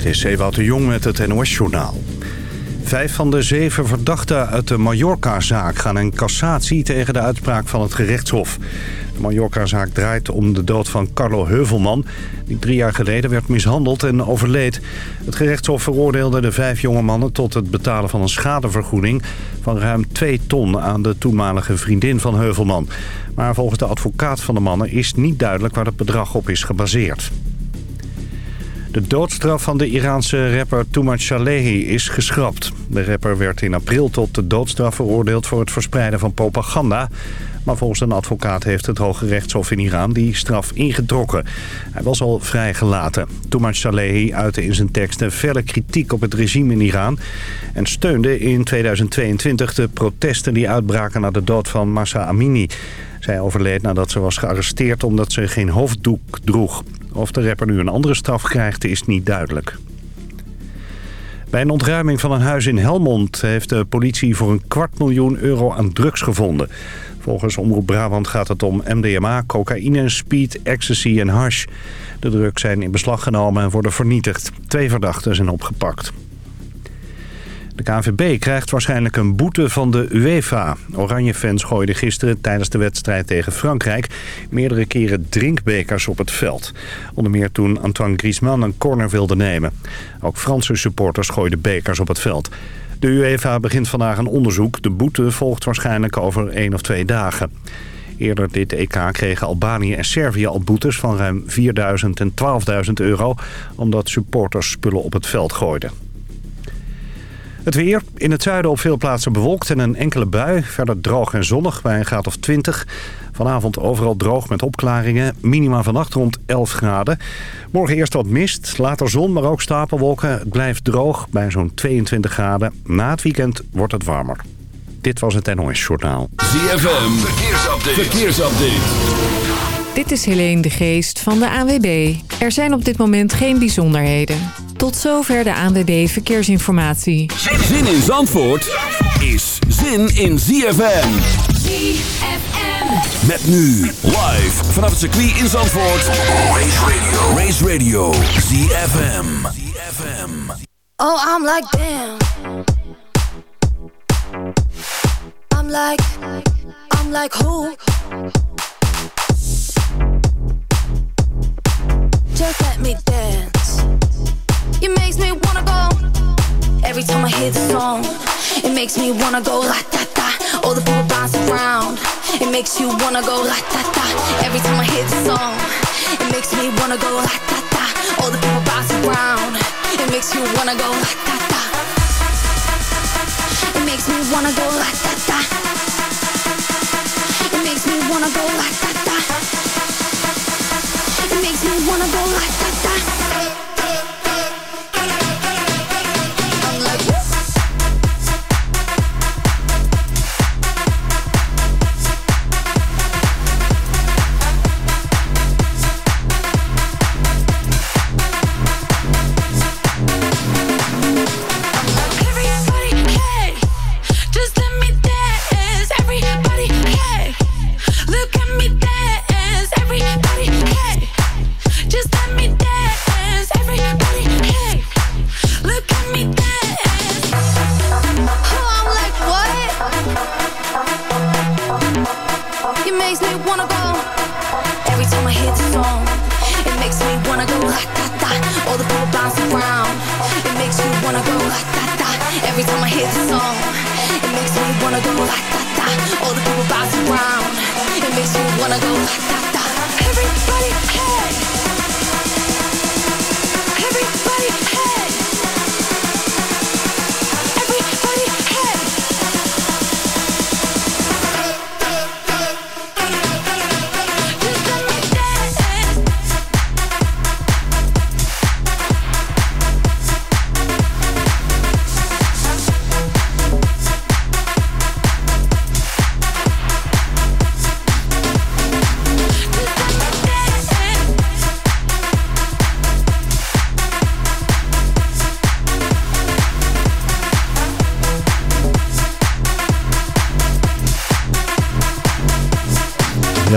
Dit is Ewout de Jong met het NOS-journaal. Vijf van de zeven verdachten uit de Mallorca-zaak gaan in cassatie tegen de uitspraak van het gerechtshof. De Mallorca-zaak draait om de dood van Carlo Heuvelman, die drie jaar geleden werd mishandeld en overleed. Het gerechtshof veroordeelde de vijf jonge mannen tot het betalen van een schadevergoeding van ruim 2 ton aan de toenmalige vriendin van Heuvelman. Maar volgens de advocaat van de mannen is niet duidelijk waar het bedrag op is gebaseerd. De doodstraf van de Iraanse rapper Toumat Shalehi is geschrapt. De rapper werd in april tot de doodstraf veroordeeld voor het verspreiden van propaganda. Maar volgens een advocaat heeft het Hoge Rechtshof in Iran die straf ingetrokken. Hij was al vrijgelaten. Toumat Shalehi uitte in zijn teksten felle kritiek op het regime in Iran... en steunde in 2022 de protesten die uitbraken na de dood van Massa Amini. Zij overleed nadat ze was gearresteerd omdat ze geen hoofddoek droeg. Of de rapper nu een andere straf krijgt is niet duidelijk. Bij een ontruiming van een huis in Helmond heeft de politie voor een kwart miljoen euro aan drugs gevonden. Volgens Omroep Brabant gaat het om MDMA, cocaïne, speed, ecstasy en hash. De drugs zijn in beslag genomen en worden vernietigd. Twee verdachten zijn opgepakt. De KNVB krijgt waarschijnlijk een boete van de UEFA. Oranje-fans gooiden gisteren tijdens de wedstrijd tegen Frankrijk... meerdere keren drinkbekers op het veld. Onder meer toen Antoine Griezmann een corner wilde nemen. Ook Franse supporters gooiden bekers op het veld. De UEFA begint vandaag een onderzoek. De boete volgt waarschijnlijk over één of twee dagen. Eerder dit EK kregen Albanië en Servië al boetes van ruim 4.000 en 12.000 euro... omdat supporters spullen op het veld gooiden. Het weer. In het zuiden op veel plaatsen bewolkt en een enkele bui. Verder droog en zonnig bij een graad of 20. Vanavond overal droog met opklaringen. Minima vannacht rond 11 graden. Morgen eerst wat mist, later zon, maar ook stapelwolken. Het blijft droog bij zo'n 22 graden. Na het weekend wordt het warmer. Dit was het NOS Journaal. ZFM. Verkeersupdate. Verkeersupdate. Dit is Helene de Geest van de ANWB. Er zijn op dit moment geen bijzonderheden. Tot zover de ANWB Verkeersinformatie. Zin in Zandvoort is zin in ZFM. ZFM. Met nu live vanaf het circuit in Zandvoort. Race Radio. Race Radio. ZFM. ZFM. Oh, I'm like damn. I'm like, I'm like who? Just let me dance. It makes me wanna go. Every time I hear the song, it makes me wanna go la da da. All the people bounce around. It makes you wanna go la da da. Every time I hear the song, it makes me wanna go la da da. All the people bounce around. It makes you wanna go la da da. It makes me wanna go la da da. It makes me wanna go la da da. Makes me wanna go like that, that.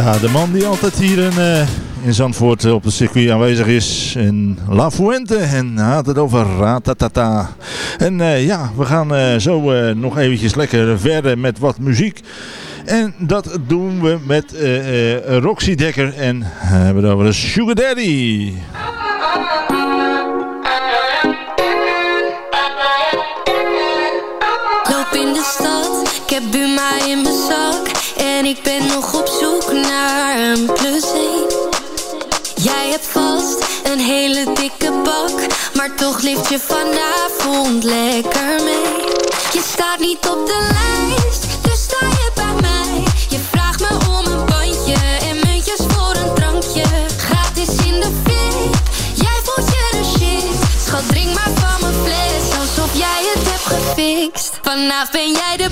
Ja, de man die altijd hier een, eh, in Zandvoort op het circuit aanwezig is. In La Fuente. En had het over ratatata. En uh, ja, we gaan zo nog eventjes lekker verder met wat muziek. En dat doen we met Roxy Dekker. En hebben we over Sugar Daddy. Loop in de stad, ik heb Buma in mijn zak. En ik ben nog op zoek naar een plus 1. Jij hebt vast een hele dikke bak. Maar toch lift je vanavond lekker mee. Je staat niet op de lijst, dus sta je bij mij. Je vraagt me om een bandje en muntjes voor een drankje. Gratis in de VIP, jij voelt je de shit. Schat, drink maar van mijn fles, alsof jij het hebt gefixt. Vanavond ben jij de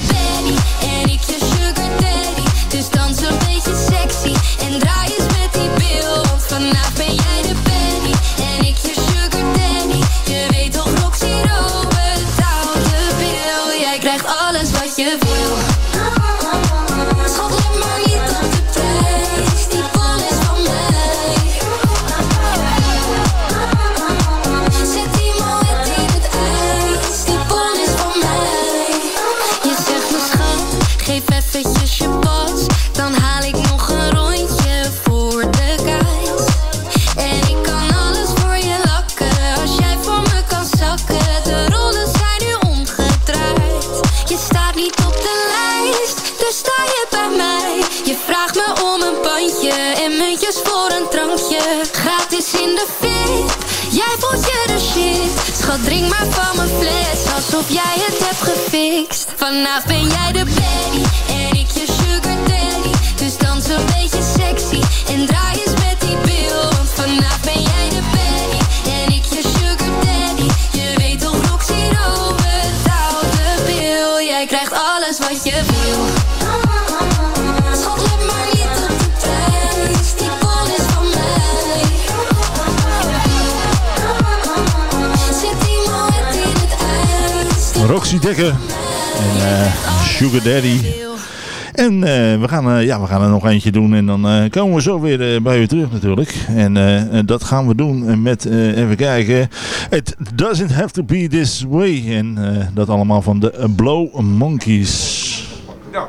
maar van mijn fles, alsof jij het hebt gefixt. Vanavond ben jij de Roxy Dekker en eh, Sugar Daddy. En eh, we, gaan, eh, ja, we gaan er nog eentje doen en dan komen we zo weer bij u terug natuurlijk. En dat gaan we doen met, even kijken, It Doesn't Have To Be This Way. En dat allemaal van de Blow Monkeys. Ja.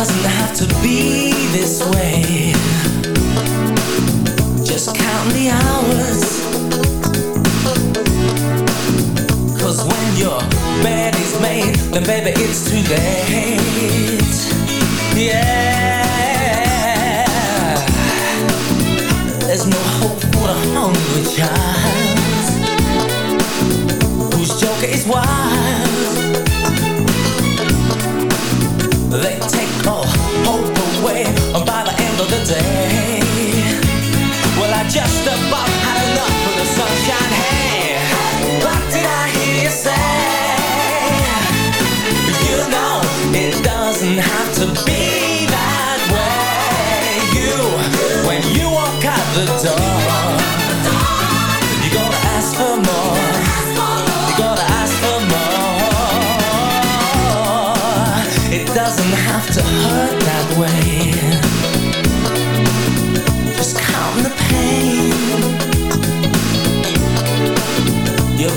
Doesn't have to be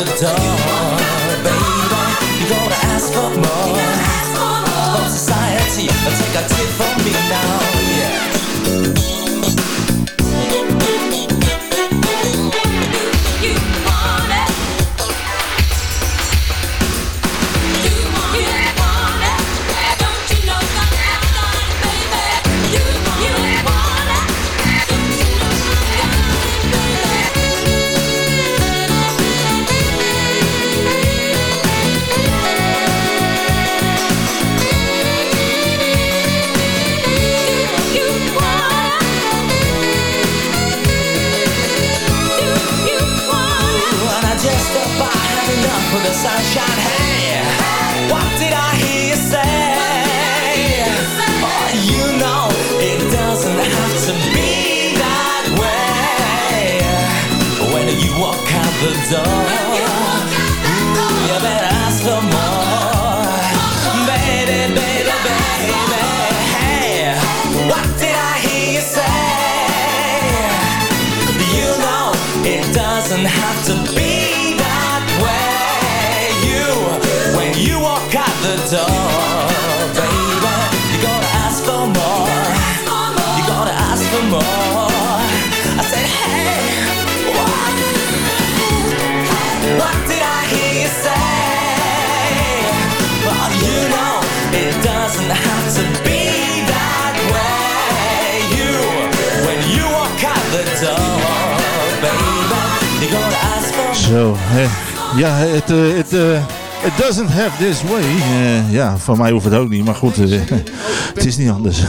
the door Baby, you gotta ask for more. From society, take a tip from Zo, ja, het, eh, het, eh, it doesn't have this way. Eh, ja, van mij hoeft het ook niet, maar goed, het is niet anders.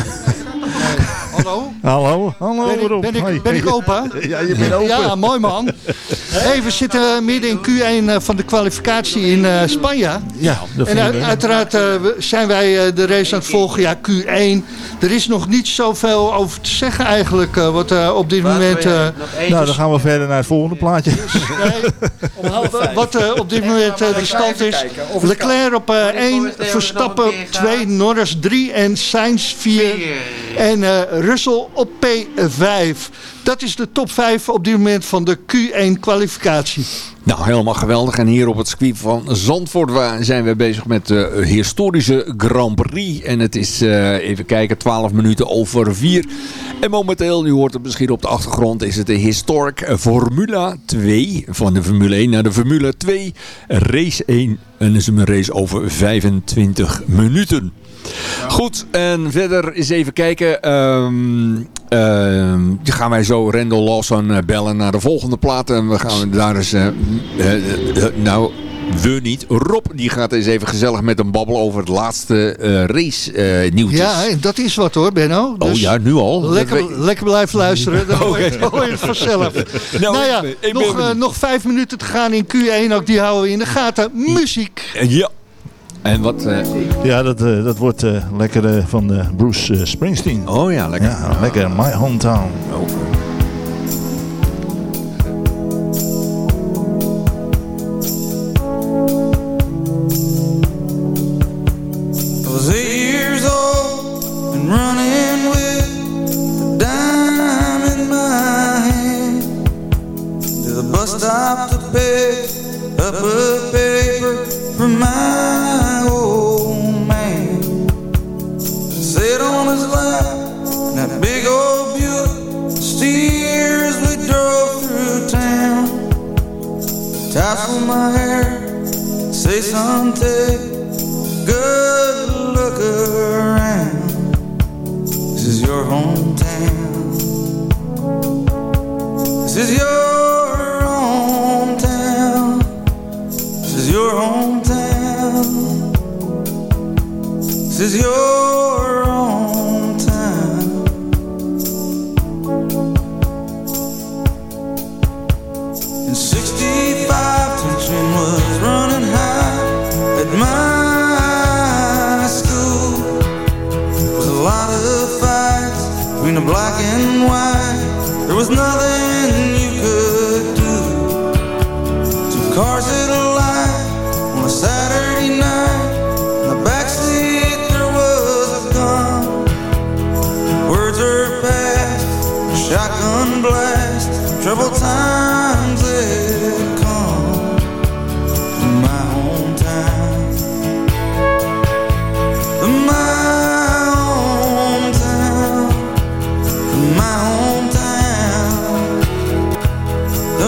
Hallo? Hallo, Ben ik, Rob. ben, ik, ben ik open? Ja, je bent open. Ja, mooi man. Hey, we zitten midden in Q1 eh, van de kwalificatie in eh, Spanje. Ja, dat En uit- uiteraard eh, zijn wij eh, de race aan het volgen. Ja, Q1. Er is nog niet zoveel over te zeggen eigenlijk. eh, wat eh, op dit moment... eh, Nou, dan gaan we verder naar het volgende plaatje. nee, wat eh, op dit moment eh, de stand is. Leclerc op eh, 1, Verstappen 2, Norris 3 en Sainz 4. En eh, Russell op P5. Dat is de top 5 op dit moment van de Q1 kwalificatie. Nou, helemaal geweldig. En hier op het circuit van Zandvoort zijn we bezig met de historische Grand Prix. En het is, eh, even kijken, 12 minuten over 4. En momenteel, u hoort het misschien op de achtergrond, is het de Historic Formula 2. Van de Formule 1 naar de Formule 2. Race 1. En is een race over 25 minuten. Goed, en verder eens even kijken. Ehm ehm, gaan wij zo Randall Lawson eh, bellen naar de volgende plaat. En we gaan daar eens... eh, eh, nou, we niet. Rob die gaat eens even gezellig met een babbel over het laatste eh, race nieuwtjes. Ja, dat is wat hoor, Benno. oh Dus ja, nu al? Lekker, lekker blijven luisteren, dan hoor je het, hoor je het vanzelf. Nou, nou ja, nog, nog vijf minuten te gaan in Q1, ook die houden we in de gaten. Muziek. Ja. En wat... eh, Ja, dat, eh, dat wordt eh, lekker van Bruce Springsteen. oh ja, lekker. Ja, lekker. My Hometown. Oh.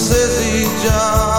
says jobs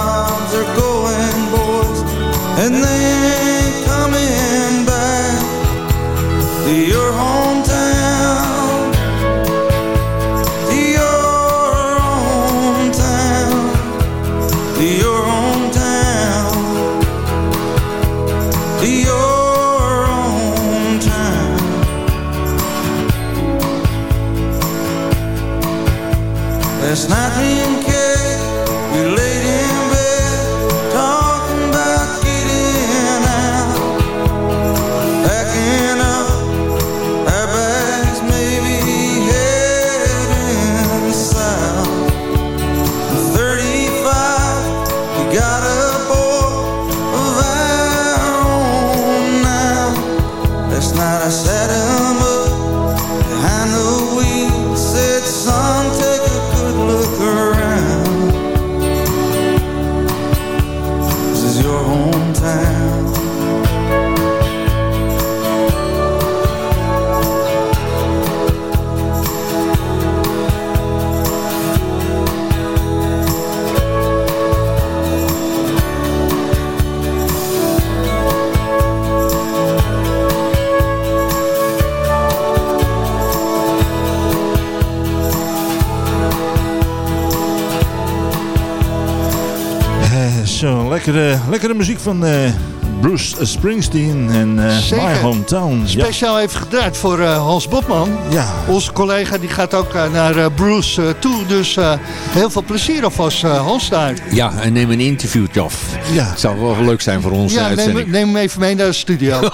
lekkere, lekkere muziek van eh, Bruce Springsteen en eh. My Hometown. Ja. Speciaal even gedraaid voor eh, Hans Botman. Ja. Onze collega die gaat ook eh, naar eh, Bruce toe. Dus eh, heel veel plezier alvast eh, Hans daar. Ja, en neem een interviewtje af. Ja. Zou wel leuk zijn voor Ja, neem, uitzending. neem hem even mee naar de studio.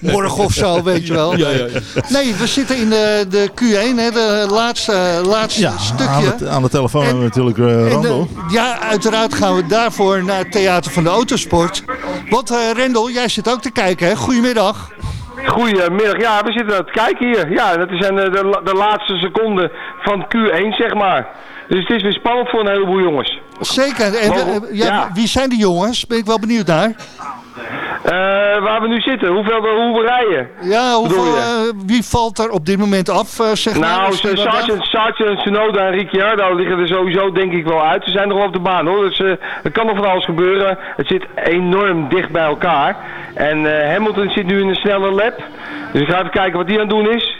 Morgen of zo, weet je wel. Ja, ja, ja. Nee, we zitten in de, de Q1, hè, de laatste, laatste Ja, stukje. aan de, aan de telefoon En- hebben we natuurlijk Randall. ja, uiteraard gaan we daarvoor naar het Theater van de Autosport. Want eh Rendel, jij zit ook te kijken, hè? Goedemiddag. Goedemiddag, ja, we zitten aan het kijken hier. Ja, dat zijn eh, de, de laatste seconden van Q1, zeg maar. Dus het is weer spannend voor een heleboel jongens. Zeker. En, eh, ja, ja. Wie zijn die jongens? Ben ik wel benieuwd naar. Eh, waar we nu zitten, hoeveel, hoe we rijden. Ja, hoeveel, eh, wie valt er op dit moment af, eh, zeg maar? Nou, die Sergeant, Sergeant Tsunoda en Ricciardo liggen er sowieso denk ik wel uit. Ze zijn nog wel op de baan hoor, dus er kan nog van alles gebeuren. Het zit enorm dicht bij elkaar. En Hamilton zit nu in een snelle lap. Dus ik ga even kijken wat hij aan het doen is.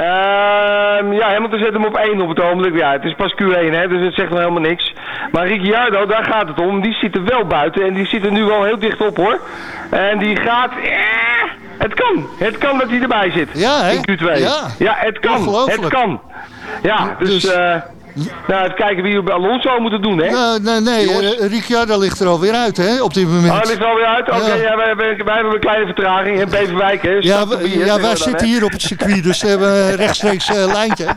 Ehm, ja, Hamilton zet hem op 1 op het ogenblik. Ja, het is pas Q1, hè, dus het zegt nog helemaal niks. Maar Ricciardo, daar gaat het om. Die zit er wel buiten en die zit er nu wel heel dicht op hoor. En die gaat... eh, het kan. Het kan dat hij erbij zit. Ja, hè? In Q2. Ja. ja het kan. Het kan. Ja, dus... Dus- eh nou, even kijken wie we bij Alonso moeten doen, hè? Nou, nee, nee, eh, Ricciardo ligt er alweer uit, hè, op dit moment. Oh, ligt er alweer uit? Oké, Ja. ja. wij, wij, wij hebben een kleine vertraging in Beverwijk, hè? ja, we- ja, wij zitten hè? hier op het circuit, dus we hebben een rechtstreeks eh, lijntje.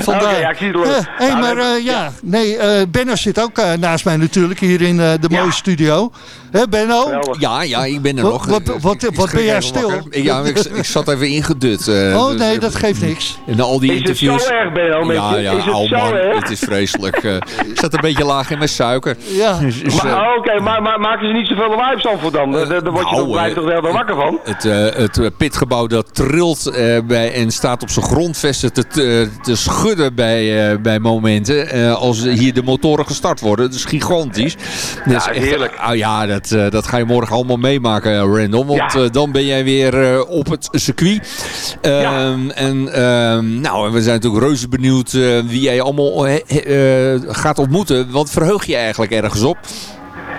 Vandaar. Ja, ik zie het wel. Eh, hey, Nou, maar eh, ja, nee, eh, Benno zit ook naast mij natuurlijk hier in eh, de mooie studio. Hè, Benno? Ja, ja, ik ben er Wat- nog. wat- wat- wat ben jij stil? wakker. Ja, ik, ik zat even ingedut. eh, Oh dus, nee, dat geeft niks. En al die Is het interviews. zo erg, Benno, met ja, je? ja, Is het zo het is vreselijk. eh. ik zat een beetje laag in mijn suiker. Ja. Dus, dus, Maar, eh, oh, Oké, maar, maar maken ze niet zoveel lawaai op Zandvoort dan? Daar, word je nou, toch blijft eh, toch wel wakker van? Het, eh, het pitgebouw dat trilt eh, bij, en staat op zijn grondvesten te, te, te schudden bij, eh, bij momenten. eh, als hier de motoren gestart worden. Dat is gigantisch. Dat is Ja, echt- heerlijk. ah, ja, dat, eh, dat ga je morgen allemaal meemaken, Random. Want Ja. dan ben jij weer eh, op het circuit. Ehm, En ehm, nou, we zijn natuurlijk reuze benieuwd eh, wie jij allemaal eh, eh, gaat ontmoeten. Wat verheug je eigenlijk ergens op?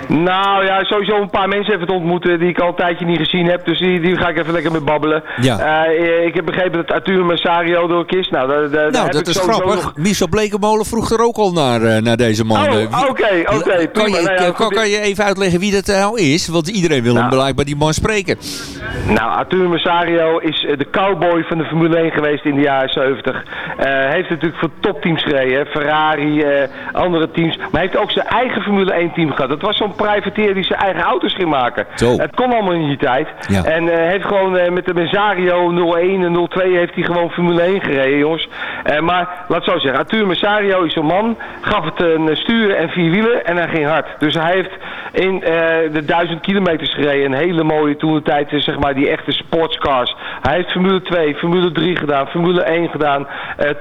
Nou ja, sowieso een paar mensen even te ontmoeten die ik al een tijdje niet gezien heb. Dus die, die ga ik even lekker mee babbelen. Ja. Eh, ik heb begrepen dat Arthur Messario door is. Nou, daar, daar- daar Nou, dat is grappig. nog- Michel Blekemolen vroeg er ook al naar, eh, naar deze man. Oh, Eh, oké, oké, kan, je, Nou ja, kan, je even uitleggen wie dat nou is? Want iedereen wil hem Nou. blijkbaar die man spreken. Nou, Arthur Messario is eh, de cowboy van de Formule 1 geweest in de jaren 70. Eh heeft natuurlijk voor topteams gereden. Ferrari, eh, andere teams. Maar heeft ook zijn eigen Formule 1 team gehad. Dat was zo'n privateer die zijn eigen auto's ging maken. Zo. Het kon allemaal in die tijd. Ja. En eh, heeft gewoon eh, met de Messario 01 en 02 heeft hij gewoon Formule 1 gereden, jongens. Eh, maar laat zo zeggen, Arthur Messario is een man, gaf het een sturen en vier wielen en hij ging hard. Dus hij heeft in de duizend kilometers gereden. Een hele mooie toen de tijd, zeg maar, die echte sportscars. Hij heeft Formule 2, Formule 3 gedaan, Formule 1 gedaan,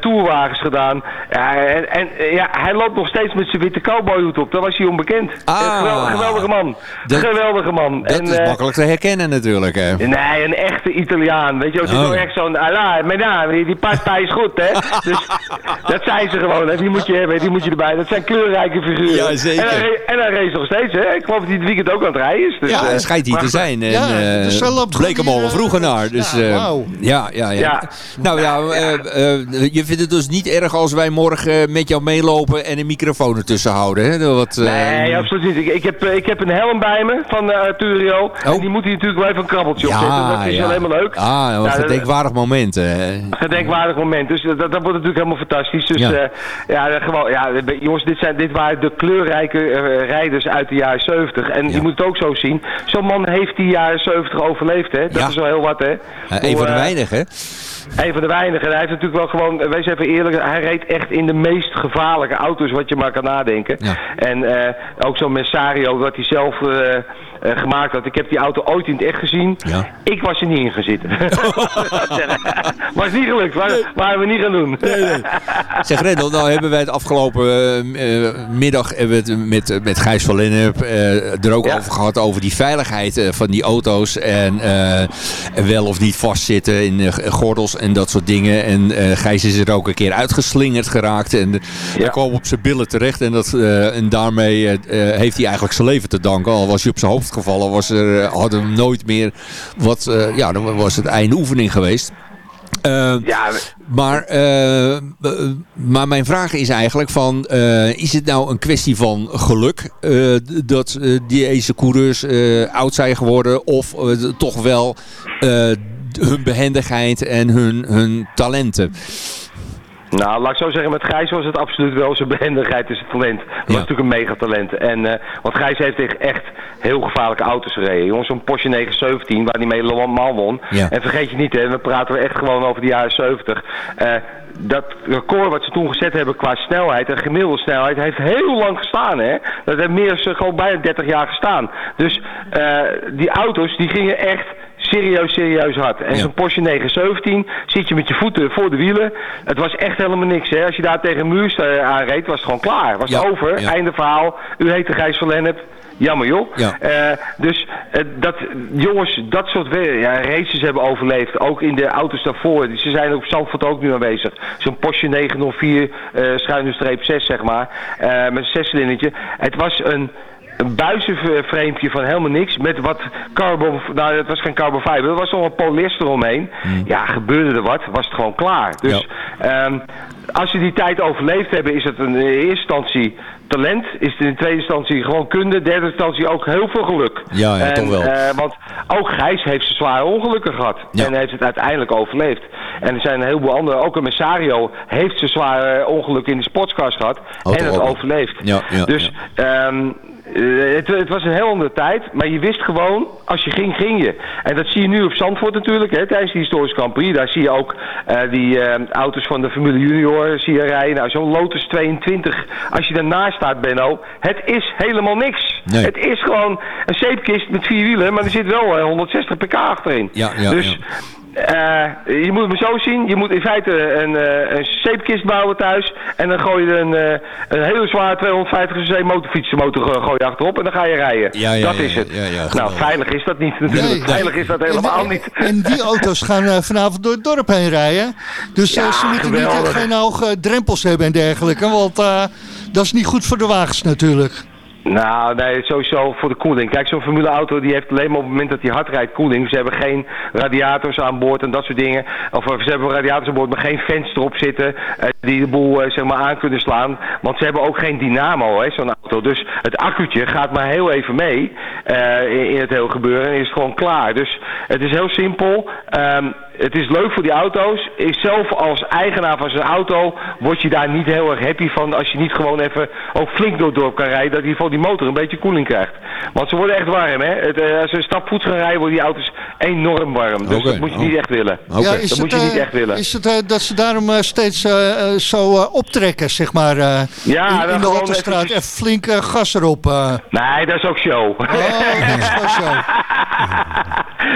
tourwagens gedaan. En en ja, hij loopt nog steeds met zijn witte cowboyhoed op. Dat was hij onbekend. Ah. Gewel- geweldige man. Dat- geweldige man. Dat En, is eh, makkelijk te herkennen natuurlijk. Hè. Nee, een echte Italiaan. Weet je, het is Oh. echt zo'n, ala, mijn naam, die, die pasta is goed, hè. Dus dat zijn ze gewoon, hè. Die moet je hebben, die moet je erbij. Dat zijn kleurrijke figuren. Ja, zeker. En hij, en hij race nog steeds, hè. Ik geloof dat hij het weekend ook aan het rijden is. Dus, ja, eh, hij schijnt hier te zijn. En, Ja, eh, dus hij loopt bleek hem al vroeger eh, naar. Dus, ja, eh, ja, ja, ja, Ja. Nou ja, eh, eh, je vindt het dus niet erg als wij morgen met jou meelopen en een microfoon ertussen houden. Hè? Wat, eh, Nee, absoluut niet. Ik, ik, heb, eh, ik heb een helm bij me van uh, Arturio. En die moet hij natuurlijk wel even een krabbeltje ja, opzetten. Dat is ja. alleen maar leuk. Ah, een gedenkwaardig moment. eh. gedenkwaardig moment. Dus dat, dat wordt natuurlijk helemaal fantastisch. Dus Ja. ja, ja eh, gewoon, ja, jongens, dit, zijn, dit waren de kleurrijke eh, rijders uit de jaren 70. En je moet het ook zo zien. Zo'n man heeft die jaren 70 overleefd, hè. Dat is wel heel wat, hè. Eh, een van de eh, weinigen. Een van de weinigen. Hij heeft natuurlijk wel gewoon, wees even eerlijk, hij reed echt in de meest gevaarlijke auto's wat je maar kan nadenken. En eh, ook zo'n Messario wat hij zelf eh, eh, gemaakt had. Ik heb die auto ooit in het echt gezien. Ik was er niet in gaan zitten. was niet gelukt. Waar, we niet gaan doen. Zeg Rendel, nou hebben wij het afgelopen eh, middag hebben we het met, met Gijs van Lennep er ook over gehad. Over die veiligheid van die auto's. En wel of niet vastzitten in gordels en dat soort dingen. En Gijs is er ook een keer uitgeslingerd geraakt. En hij kwam op zijn billen terecht. En, dat, en daarmee heeft hij eigenlijk zijn leven te danken. Al was hij op zijn hoofd gevallen, was er, eh, had hem nooit meer wat... eh, ja, dan was het einde oefening geweest. Eh, maar, eh, eh, maar mijn vraag is eigenlijk van, is het nou een kwestie van geluk dat deze coureurs oud zijn geworden of toch wel hun behendigheid en hun, hun talenten? Nou, laat ik zo zeggen, met Gijs was het absoluut wel zijn behendigheid en zijn talent. Dat was natuurlijk een megatalent. En, eh, want Gijs heeft tegen echt heel gevaarlijke auto's gereden. Jongens, zo'n Porsche 917 waar hij mee Le Mans won. Ja. En vergeet je niet, hè, we praten echt gewoon over de jaren 70. Eh, dat record wat ze toen gezet hebben qua snelheid en gemiddelde snelheid heeft heel lang gestaan. Hè? Dat heeft meer dan gewoon bijna 30 jaar gestaan. Dus eh, die auto's die gingen echt serieus, serieus hard. En zo'n Porsche 917 zit je met je voeten voor de wielen. Het was echt helemaal niks. Hè? Als je daar tegen een muur eh, aanreed, was het gewoon klaar. Was het over. Einde verhaal. U heet de Gijs van Lennep. Jammer joh. Ja. Eh, dus eh, dat jongens dat soort ja, races hebben overleefd. Ook in de auto's daarvoor. Ze zijn op Zandvoort ook nu aanwezig. Zo'n Porsche 904 eh schuine streep 6 zeg maar. met een zescilindertje. Het was een een buizenframepje van helemaal niks. Met wat carbon... Nou, het was geen carbon fiber. Er was nog een polyester omheen. Ja, gebeurde er wat, was het gewoon klaar. Dus ehm, als ze die tijd overleefd hebben, is het in de eerste instantie talent. Is het in de tweede instantie gewoon kunde. Derde instantie ook heel veel geluk. Ja, ja, En, toch wel. eh, want ook Gijs heeft zijn zware ongelukken gehad. En heeft het uiteindelijk overleefd. En er zijn een heleboel anderen. Ook een Messario heeft zijn zware ongelukken in de sportscars gehad. Oh, en het ook. overleefd. Ja, ja, dus ehm, eh, het, het was een heel andere tijd, maar je wist gewoon, als je ging, ging je. En dat zie je nu op Zandvoort natuurlijk, hè, tijdens de historische Grand Prix. Daar zie je ook eh, die eh, auto's van de Formule Junior zie je rijden. Nou, zo'n Lotus 22, als je daarnaast staat, Benno, het is helemaal niks. Nee. Het is gewoon een zeepkist met vier wielen, maar er zit wel eh, 160 pk achterin. Ja, ja, dus ja. Eh, je moet het me zo zien. Je moet in feite een, eh, een zeepkist bouwen thuis. En dan gooi je een, eh, een hele zware 250 cc motorfietsenmotor gooi je achterop. En dan ga je rijden. Ja, ja, dat ja, is het. ja, ja, nou, veilig is dat niet natuurlijk. Nee. Veilig is dat helemaal niet. En die auto's gaan vanavond door het dorp heen rijden. Dus ze moeten niet, geen hoge drempels hebben en dergelijke. Want eh, dat is niet goed voor de wagens natuurlijk. Nou, nee, sowieso voor de koeling. Kijk, zo'n formuleauto die heeft alleen maar op het moment dat hij hard rijdt koeling. Ze hebben geen radiators aan boord en dat soort dingen. Of ze hebben radiators aan boord, maar geen fans erop zitten eh, die de boel eh, zeg maar aan kunnen slaan. Want ze hebben ook geen dynamo, hè, zo'n auto. Dus het accu'tje gaat maar heel even mee eh, in, het hele gebeuren en is gewoon klaar. Dus het is heel simpel. Ehm, het is leuk voor die auto's. Ik zelf als eigenaar van zo'n auto word je daar niet heel erg happy van als je niet gewoon even ook flink door het dorp kan rijden. Dat in ieder geval die motor een beetje koeling krijgt. Want ze worden echt warm hè. Het, eh, als ze stapvoets gaan rijden worden die auto's enorm warm. Dus dat moet je niet echt willen. Ja, is dat het, moet je niet eh, echt willen. Is het eh, dat ze daarom steeds zo optrekken, zeg maar, Ja, in, de eventjes- Even flink eh, gas erop. Nee, dat is ook show. Oh, dat is zo.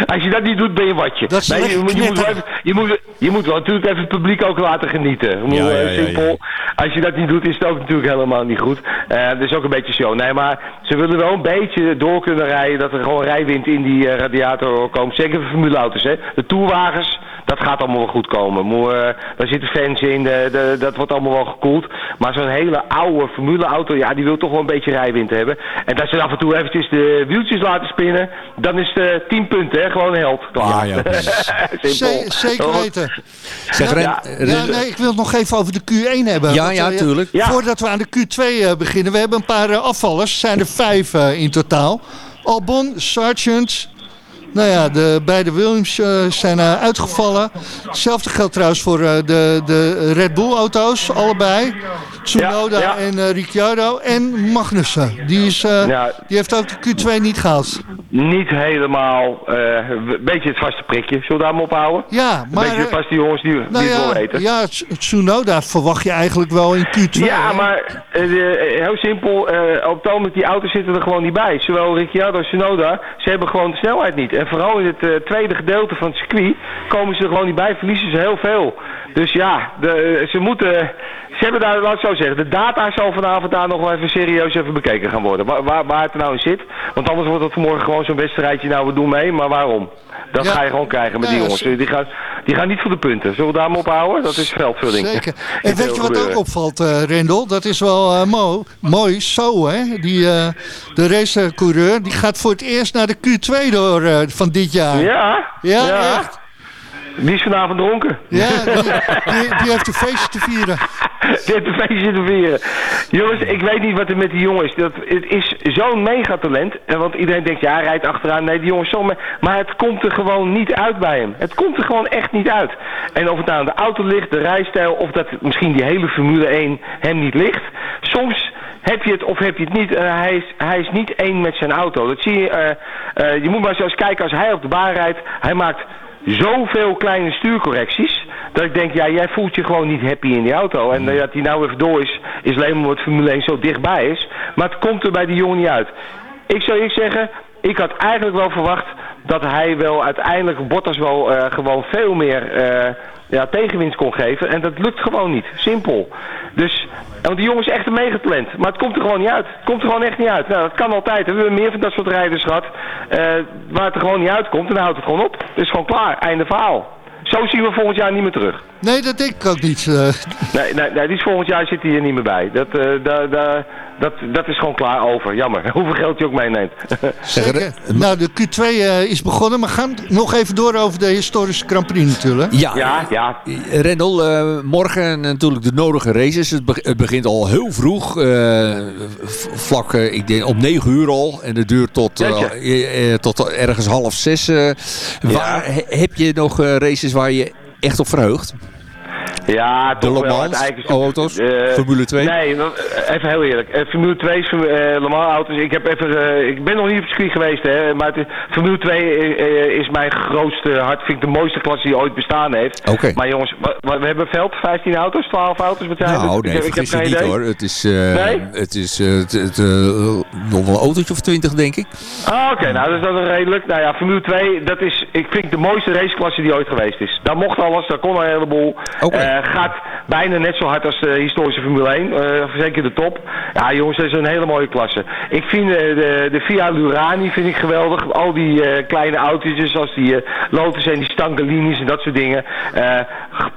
Als je dat niet doet, ben je watje. Dat is nee, je, je, moet even, je, moet, je moet wel natuurlijk even het publiek ook laten genieten. Je moet, Ja, ja, eh, simpel. Als je dat niet doet, is het ook natuurlijk helemaal niet goed. Dat is ook een beetje show. Nee, maar ze willen wel een beetje door kunnen rijden. Dat er gewoon rijwind in die eh, radiator komt. Zeker voor formuleauto's, hè. De toerwagens, dat gaat allemaal wel goed komen. Moet, daar zitten fans in, de, de, dat wordt allemaal wel gekoeld. Maar zo'n hele oude formuleauto, ja, die wil toch wel een beetje rijwind hebben. En dat ze af en toe eventjes de wieltjes laten spinnen, dan is het eh, 10 punten, hè? gewoon een held. Klaar. Ja, ja, zeker weten. Zeg, Ren- Ja. Ren- Ja, nee, ik wil het nog even over de Q1 hebben. Ja, Want, ja, eh, tuurlijk. Ja. Voordat we aan de Q2 eh, beginnen, we hebben een paar eh, afvallers. Er zijn er vijf eh, in totaal. Albon, Sargent, nou ja, de beide Williams eh, zijn eh, uitgevallen. Hetzelfde geldt trouwens voor eh, de, de Red Bull auto's, allebei. Tsunoda Ja, en eh, Ricciardo. En Magnussen, die, is, eh, die heeft ook de Q2 niet gehaald. Niet helemaal, eh, een beetje het vaste prikje. Zullen we daar maar ophouden? Ja, Een maar... beetje eh, vaste jongens die, die nou het wel weten. ja, Ts- Tsunoda verwacht je eigenlijk wel in Q2. Ja, hè? maar heel simpel, op het moment die auto's zitten er gewoon niet bij. Zowel Ricciardo als Tsunoda, ze hebben gewoon de snelheid niet. En vooral in het tweede gedeelte van het circuit komen ze er gewoon niet bij, verliezen ze heel veel. Dus ja, de, ze moeten, ze hebben daar, laat zo zeggen, de data zal vanavond daar nog wel even serieus even bekeken gaan worden. Waar, waar, waar het nou in zit. Want anders wordt het vanmorgen gewoon zo'n wedstrijdje, nou we doen mee, maar waarom? Dat Ja. ga je gewoon krijgen met Ja, die jongens. Die gaan, die gaan niet voor de punten. Zullen we daar maar op houden? Dat is veldvulling. Zeker. En weet je wat ook opvalt, eh Rendel? Dat is wel eh, mo mooi. Zo, hè? Die, eh, de racecoureur, die gaat voor het eerst naar de Q2 door van dit jaar. Ja, Ja, echt. Die is vanavond dronken. Ja, die, die, die heeft een feestje te vieren. Die heeft een feestje te vieren. Jongens, ik weet niet wat er met die jongen is. Dat, het is zo'n megatalent. En want iedereen denkt, ja, hij rijdt achteraan. Nee, die jongen is zo... Maar het komt er gewoon niet uit bij hem. Het komt er gewoon echt niet uit. En of het nou aan de auto ligt, de rijstijl... of dat misschien die hele Formule 1 hem niet ligt. Soms heb je het of heb je het niet. En hij, is, hij is niet één met zijn auto. Dat zie je... eh, eh, je moet maar eens kijken als hij op de baan rijdt. Hij maakt zoveel kleine stuurcorrecties. Dat ik denk, ja, jij voelt je gewoon niet happy in die auto. En eh, dat hij nou even door is, is alleen maar omdat Formule 1 zo dichtbij is. Maar het komt er bij die jongen niet uit. Ik zou ik zeggen, ik had eigenlijk wel verwacht dat hij wel uiteindelijk Bottas wel eh, gewoon veel meer eh, ja, tegenwinst kon geven. En dat lukt gewoon niet. Simpel. Dus, want die jongen is echt een megatalent. Maar het komt er gewoon niet uit. Het komt er gewoon echt niet uit. Nou, dat kan altijd. We hebben meer van dat soort rijders gehad. eh, waar het er gewoon niet uitkomt. En dan houdt het gewoon op. Het is gewoon klaar. Einde verhaal. Zo zien we volgend jaar niet meer terug. Nee, dat denk ik ook niet. eh. Nee, nee, nee die is volgend jaar zit hij er niet meer bij. Dat, eh, da, da, dat, dat is gewoon klaar over. Jammer. Hoeveel geld je ook meeneemt. Zeker. Nou, de Q2 eh, is begonnen, maar gaan nog even door over de historische Grand Prix natuurlijk. Ja, ja, ja. Rendel, eh, morgen natuurlijk de nodige races. Het, be- het begint al heel vroeg. eh, vlak, eh, ik denk om 9 uur al. En het duurt tot, tot ergens half zes. waar, he- heb je nog eh, races waar je echt op verheugt? Ja, De toch Le wel. Mans auto's? eh, Formule 2? Nee, eh, even heel eerlijk. Eh, Formule 2 is Le Mans auto's. Ik, heb even, ik ben nog niet op circuit geweest, hè, maar het Formule 2 eh, eh, is mijn grootste hart. Vind ik de mooiste klasse die ooit bestaan heeft. Oké. Maar jongens, we hebben veld 15 auto's, 12 auto's. Wat zijn? Nou, Ik nee, heb- ik heb vergis je geen niet idee. hoor. Het is, Nee? het is nog wel een autootje of twintig, denk ik. Ah, oké, nou dat is dan redelijk. Nou ja, Formule 2, dat is, ik vind de mooiste raceklasse die ooit geweest is. Daar mocht alles, daar kon een heleboel. Oké. Gaat bijna net zo hard als de historische Formule 1, eh, zeker de top. Ja jongens, dat is een hele mooie klasse. Ik vind eh, de, de Via Lurani vind ik geweldig. Al die eh, kleine autootjes zoals die eh, Lotus en die Stangelini's en dat soort dingen. Eh,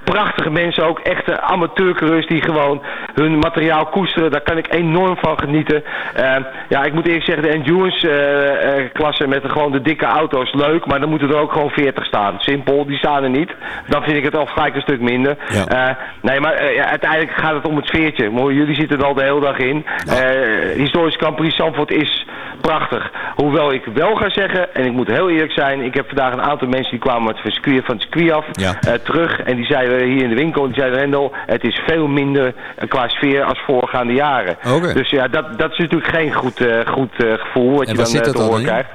prachtige mensen ook, echte amateurcoureurs die gewoon hun materiaal koesteren. Daar kan ik enorm van genieten. Eh, ja, ik moet eerlijk zeggen, de endurance eh, eh, klasse met de, gewoon de dikke auto's, leuk. Maar dan moeten er ook gewoon 40 staan. Simpel, die staan er niet. Dan vind ik het al gelijk een stuk minder. Ja. Eh, nee, maar eh, uiteindelijk gaat het om het sfeertje. Maar jullie zitten er al de hele dag in. Historisch Grand Zandvoort is prachtig. Hoewel ik wel ga zeggen, en ik moet heel eerlijk zijn, ik heb vandaag een aantal mensen die kwamen het circuit, van het circuit af Ja. eh, terug. En die zeiden hier in de winkel, die zeiden Rendel, het is veel minder qua sfeer als voorgaande jaren. Dus ja, dat, dat is natuurlijk geen goed, goed gevoel wat En je dan te horen krijgt.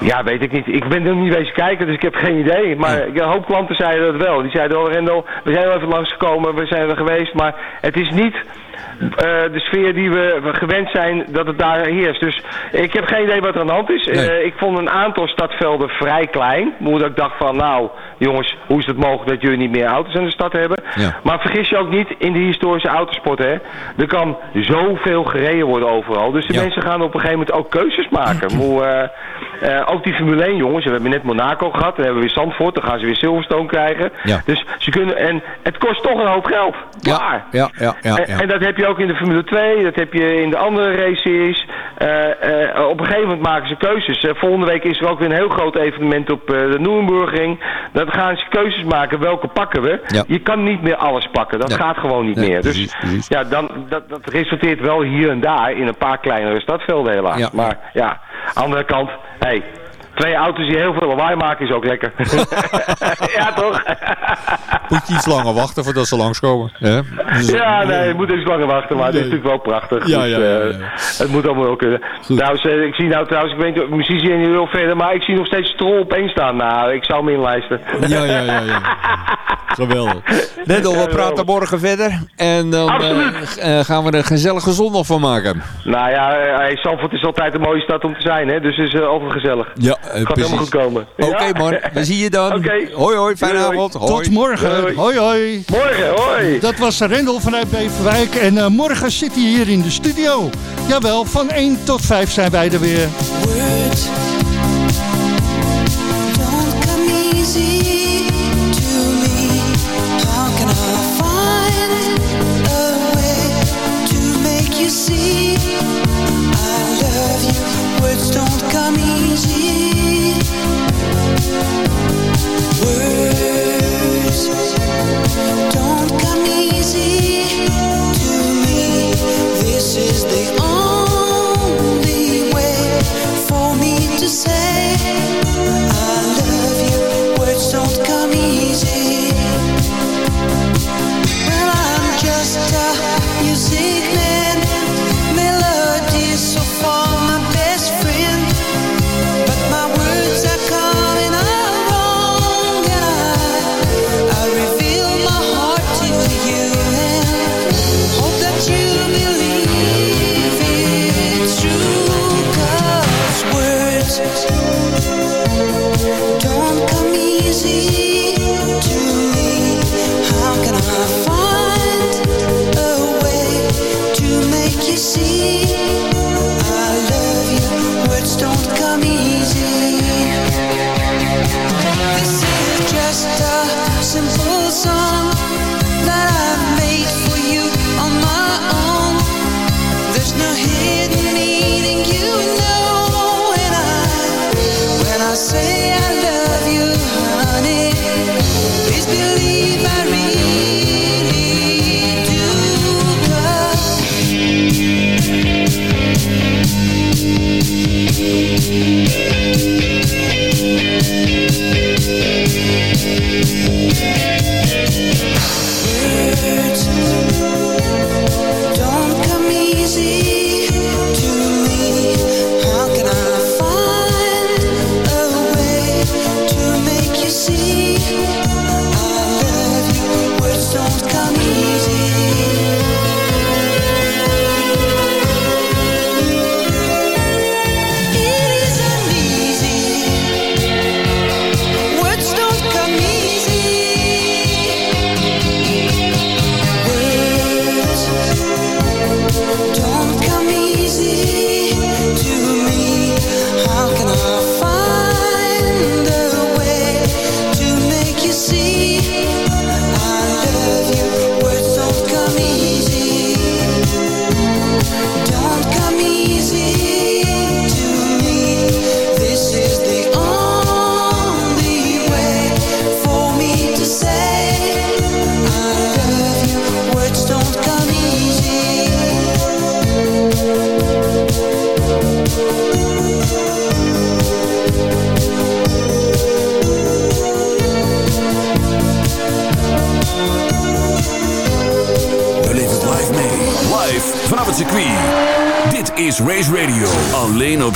Ja, weet ik niet. Ik ben er niet wezen kijken, dus ik heb geen idee. Maar een hoop klanten zeiden dat wel. Die zeiden, oh Rendel, we zijn wel even langsgekomen, we zijn er geweest. Maar het is niet eh, de sfeer die we, we gewend zijn dat het daar heerst. Dus ik heb geen idee wat er aan de hand is. Nee. Eh, ik vond een aantal stadvelden vrij klein. Hoe dat ik dacht van, nou, jongens, hoe is het mogelijk dat jullie niet meer auto's in de stad hebben? Ja. Maar vergis je ook niet in de historische autosport, hè. Er kan zoveel gereden worden overal. Dus de Ja. mensen gaan op een gegeven moment ook keuzes maken. Hoe, eh, eh, ook die Formule 1 jongens, we hebben net Monaco gehad, dan hebben we weer Zandvoort, dan gaan ze weer Silverstone krijgen. Ja. Dus ze kunnen, en het kost toch een hoop geld. Klaar. Ja, ja, ja, En, ja. en dat heb je ook in de Formule 2, dat heb je in de andere race-series. Eh, op een gegeven moment maken ze keuzes. Volgende week is er ook weer een heel groot evenement op de Nürburgring. Dan gaan ze keuzes maken, welke pakken we. Ja. Je kan niet meer alles pakken, dat Ja. gaat gewoon niet Nee, meer. dus precies. ja, dan, dat, dat resulteert wel hier en daar in een paar kleinere stadvelden helaas. Ja. Maar ja, andere kant, hey, twee auto's die heel veel lawaai maken is ook lekker. ja toch? Moet je iets langer wachten voordat ze langskomen. Hè? Dus- Ja, nee, je moet even langer wachten, maar het is natuurlijk wel prachtig. Ja, Dus, ja, ja, eh, ja. Het moet allemaal wel kunnen. Trouwens, eh, ik zie nou trouwens, ik weet niet, misschien zie je niet heel verder, maar ik zie nog steeds Strol op één staan. Nou, ik zou hem inlijsten. Ja, ja, ja, ja. Geweldig. Nendel, we praten morgen verder. En dan eh, eh, gaan we er een gezellige zondag van maken. Nou ja, Zandvoort is altijd een mooie stad om te zijn, hè? dus het is eh, altijd gezellig. Ja, Gaat helemaal goed komen. Oké man, dan zie je dan. Oké. Hoi hoi, fijne Doei, avond. Hoi. Tot morgen. Hoi. Hoi hoi. Morgen, hoi! Dat was Rendel vanuit Beverwijk. En eh, morgen zit hij hier in de studio. Jawel, van 1 tot 5 zijn wij er weer. Words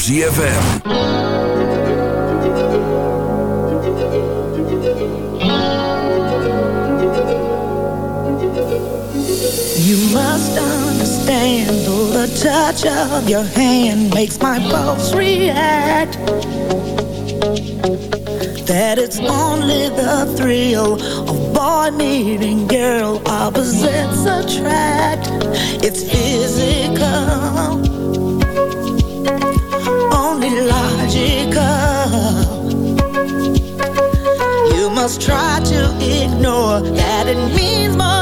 ZFM. Must try to ignore that it means more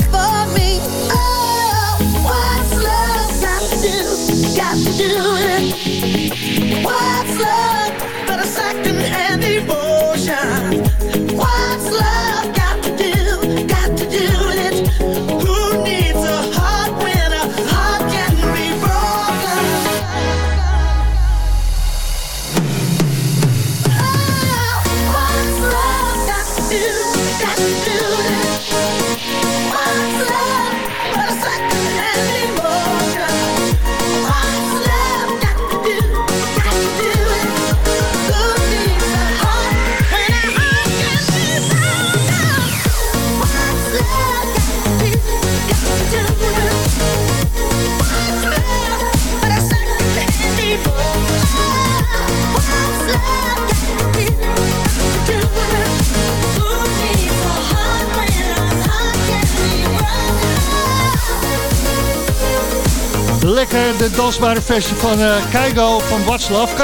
Lekker de dansbare versie van eh Keigo van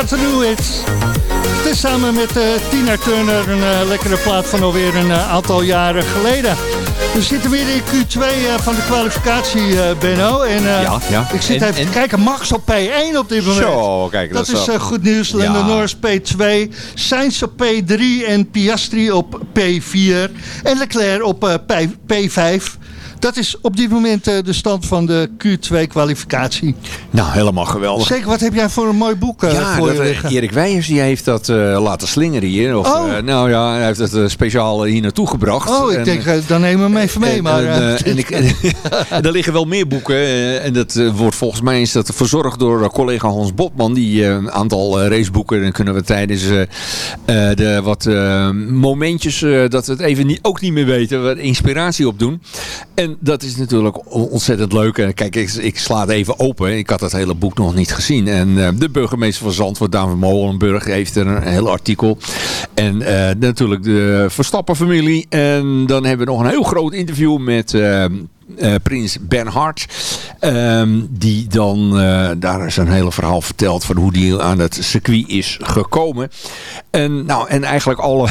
Do It. Het is samen met eh, Tina Turner een eh, lekkere plaat van alweer een aantal jaren geleden. We zitten weer in Q2 eh, van de kwalificatie, Benno. En Ja, ja. ik zit En- even en? te kijken. Max op P1 op dit moment. Zo, kijk, dat dat, is wel- goed nieuws. Lando Ja. Norris P2, Sainz op P3 en Piastri op P4. En Leclerc op eh, P, P5. Dat is op dit moment eh, de stand van de Q2-kwalificatie. Nou, helemaal geweldig. Zeker, wat heb jij voor een mooi boek eh, Ja, voor dat, je eh, liggen? Erik Weijers die heeft dat laten slingeren hier. Of, Oh. nou ja, hij heeft het speciaal hier naartoe gebracht. Oh, ik En, denk, dan nemen we hem even mee. en, maar, en, en ik, en er liggen wel meer boeken. en dat wordt volgens mij is dat verzorgd door collega Hans Botman. Die een aantal raceboeken. Dan kunnen we tijdens de wat momentjes dat we het even niet, ook niet meer weten. Wat inspiratie op doen. En dat is natuurlijk on- ontzettend leuk. Kijk, ik, ik sla het even open. Ik had het hele boek nog niet gezien. En eh, de burgemeester van Zandvoort, David Molenburg, heeft er een heel artikel. En eh, natuurlijk de Verstappen-familie. En dan hebben we nog een heel groot interview met... eh, prins Bernhard. ehm, die dan eh, daar zijn hele verhaal vertelt van hoe die aan het circuit is gekomen. En, nou, en eigenlijk alle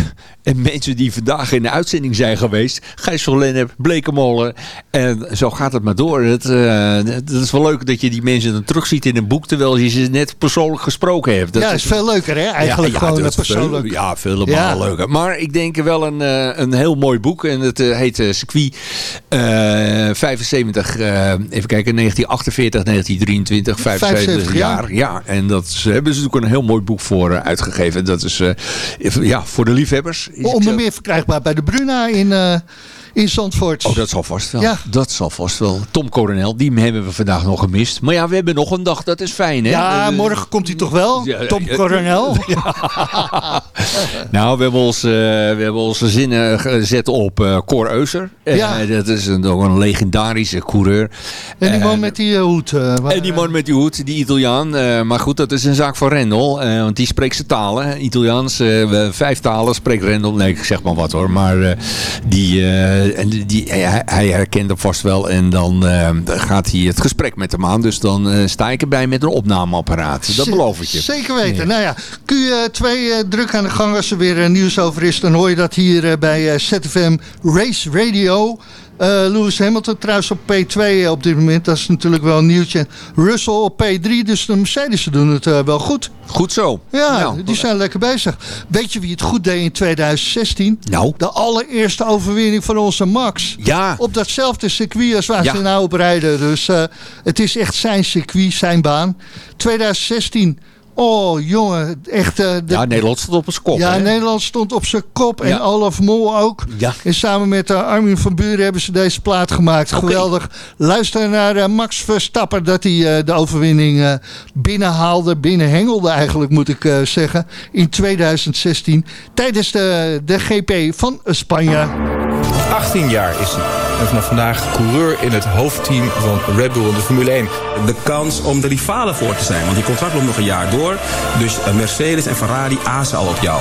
en mensen die vandaag in de uitzending zijn geweest. Gijs van Lennep, Blekemolen. En zo gaat het maar door. Het, eh, het is wel leuk dat je die mensen dan terugziet in een boek. Terwijl je ze net persoonlijk gesproken hebt. Dat ja, is veel leuker hè, eigenlijk ja, gewoon eh, is veel- persoonlijk. ja, veel Ja. leuker. Maar ik denk wel een, eh, een heel mooi boek. En het heet Circuit eh, 75, eh, even kijken, 1948, 1923, 75, 75 jaar. Ja, en dat is- hebben ze natuurlijk een heel mooi boek voor uitgegeven. Dat is ja, voor de liefhebbers. Is Onder meer verkrijgbaar bij de Bruna in, eh, in Zandvoort. Oh, dat zal vast wel. Ja. Dat zal vast wel. Tom Coronel, die hebben we vandaag nog gemist. Maar ja, we hebben nog een dag, dat is fijn hè. Ja, morgen komt hij toch wel? Ja, Tom ja, Coronel. Nou, we hebben, ons, eh, we hebben onze zinnen gezet op eh Cor Euser. Eh, Ja. Dat is een, nog een legendarische coureur. En die man met die hoed. waar- En die man met die hoed, die Italiaan. maar goed, dat is een zaak van Rendel. want die spreekt zijn talen. Italiaans, vijf talen spreekt Rendel. Nee, ik zeg maar wat hoor. Maar die, en die, die, hij, hij herkent hem vast wel. En dan eh, gaat hij het gesprek met hem aan. Dus dan eh, sta ik erbij met een opnameapparaat. Dat beloof ik je. Zeker weten. Nou ja, Q2 eh, druk aan de gang. Als er weer eh, nieuws over is, dan hoor je dat hier eh, bij eh, ZFM Race Radio. Eh, Lewis Hamilton trouwens op P2 op dit moment. Dat is natuurlijk wel een nieuwtje. Russell op P3, dus de Mercedes doen het eh, wel goed. Goed zo. Ja, Nou, die zijn lekker bezig. Weet je wie het goed deed in 2016? Nou? De allereerste overwinning van onze Max. Ja. Op datzelfde circuit als waar Ja. ze nou op rijden. Dus eh, het is echt zijn circuit, zijn baan. 2016. Oh jongen, echt... eh, de- Ja, Nederland stond op zijn kop. ja, hè? Nederland stond op zijn kop. En Ja. Olaf Mol ook. Ja. En samen met uh, Armin van Buren hebben ze deze plaat gemaakt. Geweldig. Luister naar eh, Max Verstappen dat hij eh, de overwinning eh, binnenhaalde. Binnenhengelde eigenlijk moet ik eh, zeggen. In 2016. Tijdens de, de GP van Spanje. 18 jaar is hij. En vanaf vandaag coureur in het hoofdteam van Red Bull in de Formule 1. de kans om de rivalen voor te zijn. Want die contract loopt nog een jaar door. Dus eh, Mercedes en Ferrari azen al op jou.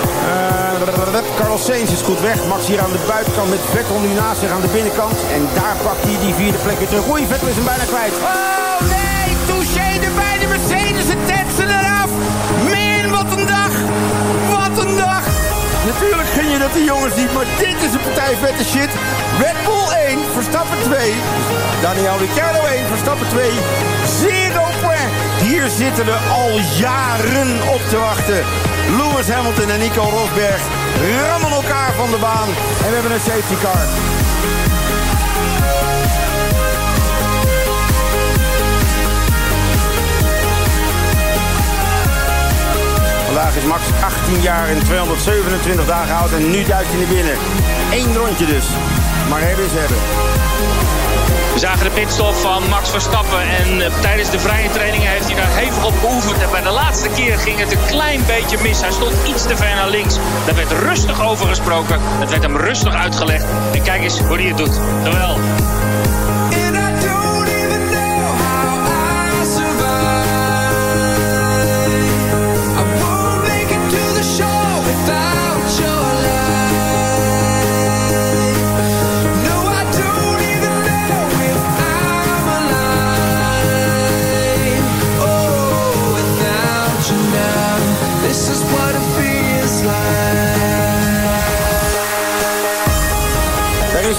eh, Carlos Sainz is goed weg. Max hier aan de buitenkant met Vettel nu naast zich aan de binnenkant. En daar pakt hij die vierde plek weer terug. Oei, Vettel is hem bijna kwijt. Oh nee, touché de dat die jongens niet, maar dit is een partij vette shit. Red Bull 1, Verstappen 2. Daniel Ricciardo 1, Verstappen 2. Zero point. Hier zitten we al jaren op te wachten. Lewis Hamilton en Nico Rosberg rammen elkaar van de baan. En we hebben een safety car. Vandaag is Max 18 jaar en 227 dagen oud en nu duikt hij naar binnen. Eén rondje dus. Maar hebben is hebben. We zagen de pitstop van Max Verstappen en eh, tijdens de vrije trainingen heeft hij daar hevig op geoefend. En bij de laatste keer ging het een klein beetje mis. Hij stond iets te ver naar links. Daar werd rustig over gesproken. Het werd hem rustig uitgelegd. En kijk eens hoe hij het doet. Geweldig.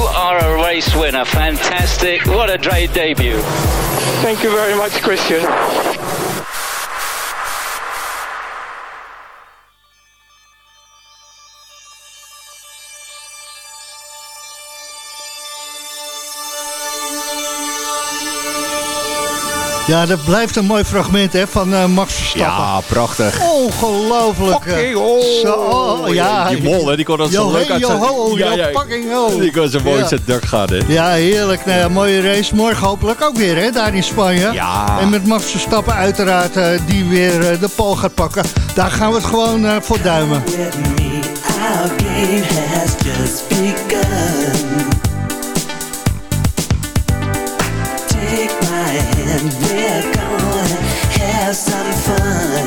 are a race winner. Fantastic. What a great debut. Thank you very much, Christian. Ja, dat blijft een mooi fragment hè, van eh, Max Verstappen. Ja, prachtig. Ongelooflijk. Fucking ho. Zo, oh, ja. Die mol, hè, die kon dat zo Yo, leuk hey, uit yo, zijn... ho, yo, fucking ho. Die kon zo mooi Ja. zijn dak gaan, hè. Ja, heerlijk. Nou ja, mooie race. Morgen hopelijk ook weer, hè, daar in Spanje. Ja. En met Max Verstappen uiteraard, eh, die weer eh, de pol gaat pakken. Daar gaan we het gewoon eh, voor duimen. We're gonna have some fun.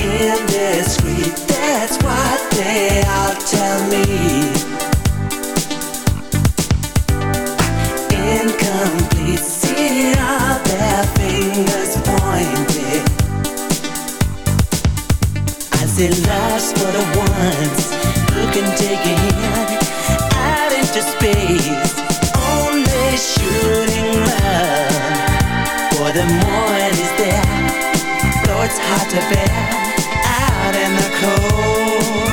Indiscreet, that's what they all tell me. Incomplete, see all their fingers pointed. I say love's for the ones who can take a the morning is there. Though it's hard to bear out in the cold.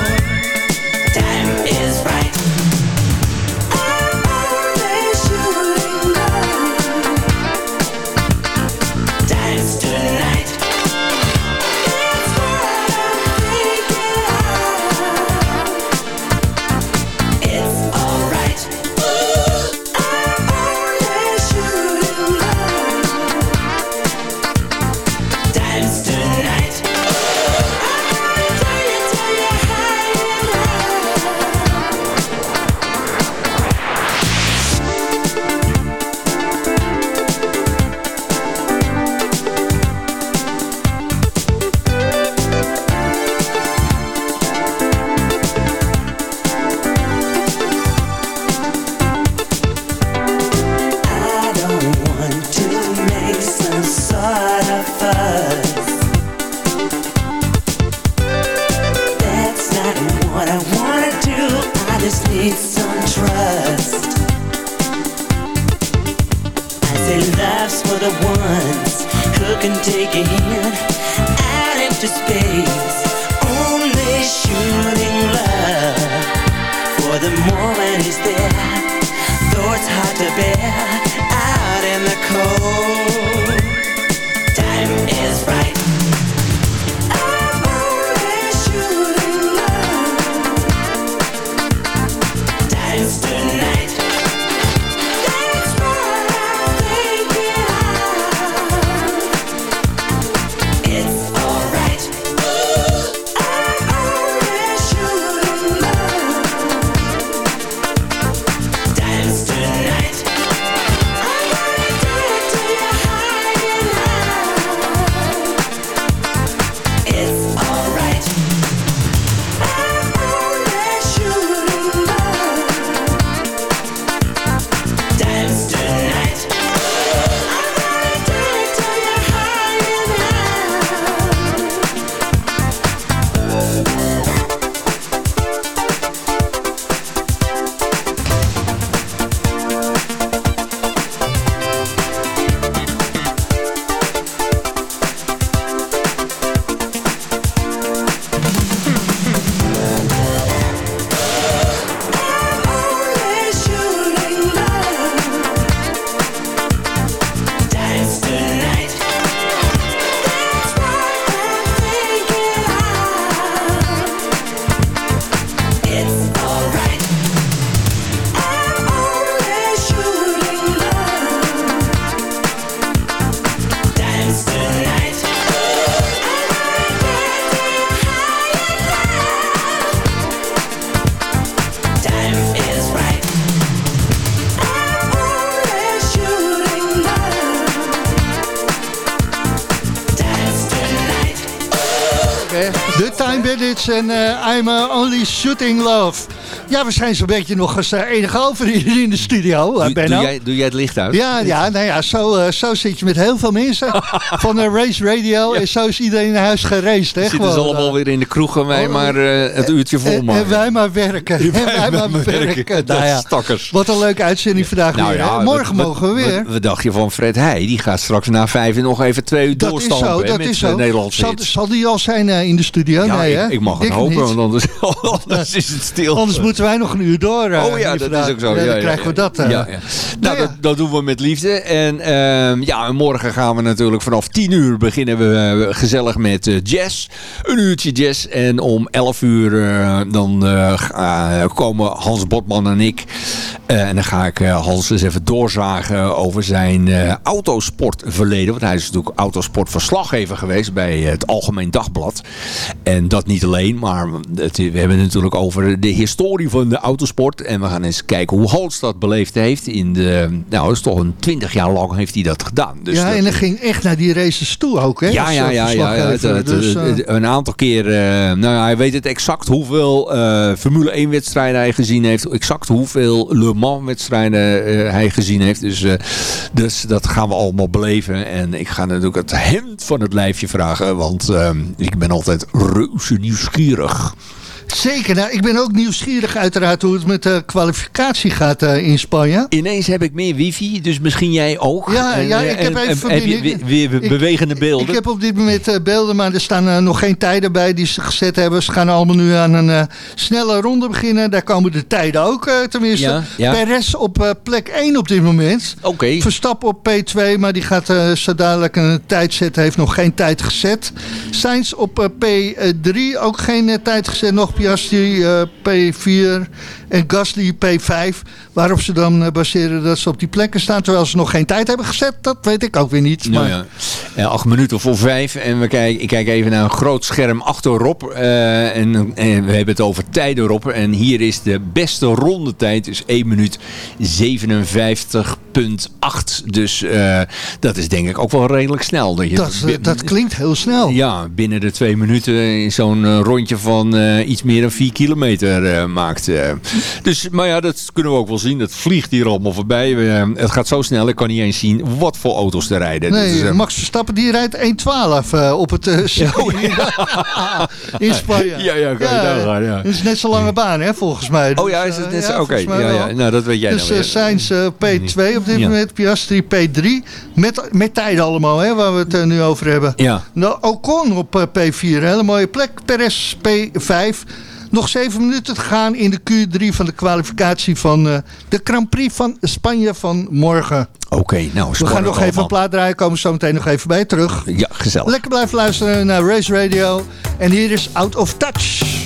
En eh, I'm uh, Only Shooting Love. Ja, we zijn zo'n beetje nog eens uh, enige over hier in de studio, uh, Doe, Benno. doe, jij, doe jij het licht uit? Ja, ja, nou ja, zo, uh, zo zit je met heel veel mensen van de Race Radio. En zo is iedereen naar huis geraced. Hè, Zitten ze allemaal weer in de kroeg en wij oh, maar uh, het uurtje vol en, maken. en wij maar werken. En wij maar werken. Nou ja, Stakkers. wat een leuke uitzending vandaag Nou weer. ja. Morgen mogen we weer. Wat dacht je van Fred Heij? Die gaat straks na vijf nog even twee uur Dat is doorstampen zo, dat met is zo. Nederlandse Zal, zal die al zijn eh, in de studio? Ja, nee, ik, hè? ik mag het hopen, niet. want anders, anders is het stil. Anders moeten wij nog een uur door. eh, Oh ja, dat vandaag. is ook zo. Ja, Ja, dan krijgen we dat. eh. Ja, ja. Nou, dat, dat doen we met liefde. En ehm, ja, en morgen gaan we natuurlijk vanaf 10 uur beginnen we eh, gezellig met jazz. Een uurtje jazz. En om 11 uur dan komen Hans Botman en ik. en dan ga ik Hans eens even doorzagen over zijn autosportverleden. Want hij is natuurlijk autosportverslaggever geweest bij het Algemeen Dagblad. En dat niet alleen, maar het, we hebben het natuurlijk over de historie van de autosport. En we gaan eens kijken hoe Hans dat beleefd heeft. In de, nou, dat is toch een twintig jaar lang heeft hij dat gedaan. Dus ja, dat- en dat ging echt naar die races toe ook, hè? ja, eh, ja, ja, ja. Dus, eh, een aantal keer. eh, nou ja, hij weet het exact hoeveel Formule 1 wedstrijden hij gezien heeft. Exact hoeveel Le Mans wedstrijden hij gezien heeft. Dus, dus dat gaan we allemaal beleven. En ik ga natuurlijk het hemd van het lijfje vragen. Want eh, ik ben altijd reuze nieuwsgierig. Zeker, nou, ik ben ook nieuwsgierig uiteraard hoe het met de kwalificatie gaat eh, in Spanje. Ineens heb ik meer wifi, dus misschien jij ook. Ja, En, ja, eh, ik heb en- even en- heb je weer, Ik- bewegende beelden. Ik heb op dit moment eh, beelden, maar er staan nog geen tijden bij die ze gezet hebben. Ze gaan allemaal nu aan een snelle ronde beginnen. Daar komen de tijden ook tenminste. Ja, ja. Perez op plek 1 op dit moment. Oké. Verstappen op P2, maar die gaat zo dadelijk een tijd zetten. Heeft nog geen tijd gezet. Sainz op eh, P3, ook geen tijd gezet. Nog Piastri eh, P4 en Gasly P5. Waarop ze dan eh, baseren dat ze op die plekken staan. Terwijl ze nog geen tijd hebben gezet, dat weet ik ook weer niet. Maar ja. Ja, acht minuten voor vijf. En we kijken, ik kijk even naar een groot scherm achter Rob. eh, en, en we hebben het over tijden Rob. En hier is de beste rondetijd. Dus 1 minuut 57,8. Dus eh, dat is denk ik ook wel redelijk snel. Dat, je dat, eh, dat klinkt heel snel. ja, binnen de twee minuten in zo'n eh, rondje van eh, iets meer dan vier kilometer eh, maakt. Eh. Dus, maar ja, dat kunnen we ook wel zien. Het vliegt hier allemaal voorbij. We, het gaat zo snel, ik kan niet eens zien wat voor auto's er rijden. Nee, Dus, eh, Max Verstappen die rijdt 1.12 eh, op het eh circuit in Spanje. Ja, ja, kan je nagaan, ja. Dat is net zo'n lange baan, hè, volgens mij. Oh Dus, ja, is het eh, net zo? Oké, ja, ja. Nou, dat weet jij Dus dan eh weer. Sainz eh, P2 op dit Ja. moment, Piastri P3. Met, met tijden allemaal, hè, waar we het eh, nu over hebben. Ja. Nou, Ocon op eh, P4, hele mooie plek. Perez P5. Nog zeven minuten te gaan in de Q3 van de kwalificatie van eh, de Grand Prix van Spanje van morgen. Oké, nou, We gaan nog even allemaal. een plaat draaien, komen zo meteen nog even bij je terug. Ja, gezellig. Lekker blijven luisteren naar Race Radio. En hier is Out of Touch.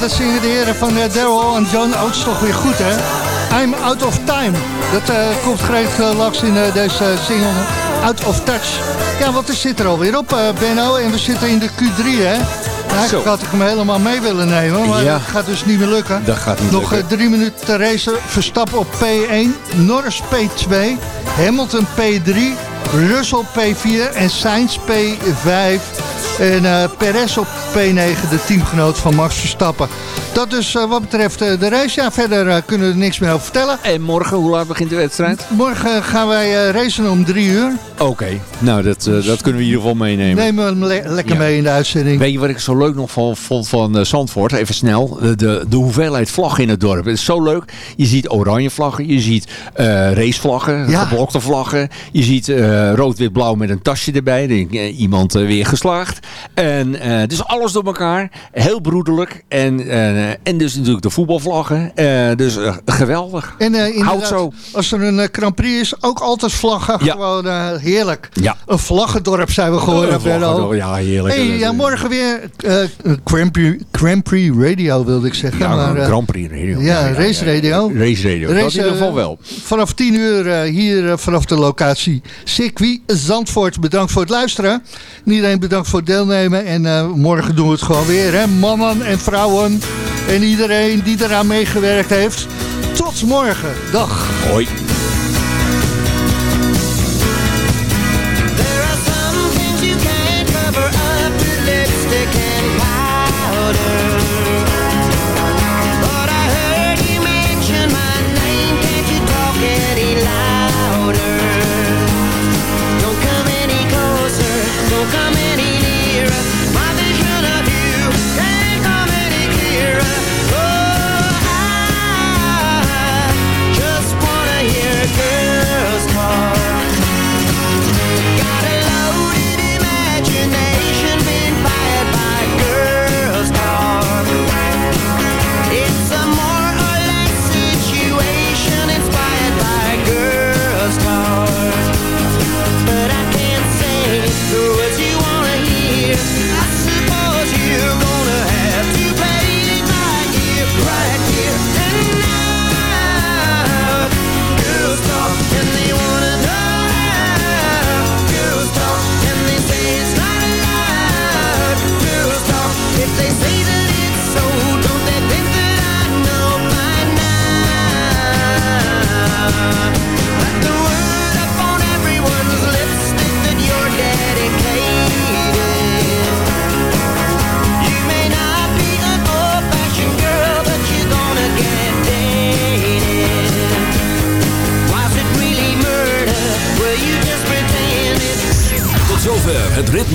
Dat zingen de heren van eh, Daryl en John Oates toch weer goed, hè? I'm out of time. Dat eh, komt geregeld uh, langs in eh, deze single Out of Touch. Ja, wat is zit er alweer op, eh, Benno? En we zitten in de Q3, hè? Eigenlijk had ik hem helemaal mee willen nemen, maar Ja. dat gaat dus niet meer lukken. Dat gaat niet Nog lukken. eh, drie minuten te racen. Verstappen op P1, Norris P2, Hamilton P3, Russell P4 en Sainz P5. En eh Perez op P9, de teamgenoot van Max Verstappen. Dat dus eh, wat betreft eh, de race. Ja, verder eh, kunnen we er niks meer over vertellen. En morgen, hoe laat begint de wedstrijd? Morgen gaan wij eh, racen om drie uur. Oké, nou dat, eh, dat kunnen we in ieder geval meenemen. Nemen we hem le- lekker Ja. mee in de uitzending. Weet je wat ik zo leuk nog van, vond van eh, Zandvoort? Even snel. De, de, de hoeveelheid vlaggen in het dorp. Het is zo leuk. Je ziet oranje vlaggen. Je ziet eh, racevlaggen. Ja. Geblokte vlaggen. Je ziet eh, rood-wit-blauw met een tasje erbij. Denk, iemand weer geslaagd. En eh, dus alles door elkaar. Heel broederlijk. En, eh, en dus natuurlijk de voetbalvlaggen. Eh, dus eh, geweldig. En eh, Houd zo. als er een eh, Grand Prix is, ook altijd vlaggen. Ja. Gewoon eh, heerlijk. Ja. Een vlaggendorp zijn we geworden, vlaggendorp, ja, heerlijk. Hey, ja, morgen weer eh Grand, Prix, Grand Prix Radio, wilde ik zeggen. Ja, maar, eh, Grand Prix radio. Ja, race radio. Race radio. dat in ieder geval eh, wel. Vanaf 10 uur eh, hier eh, vanaf de locatie Circuit Zandvoort. Bedankt voor het luisteren. En Iedereen bedankt voor het deelnemen. En eh, morgen doen we het gewoon weer. Hè? Mannen en vrouwen. En iedereen die eraan meegewerkt heeft. Tot morgen. Dag. Hoi.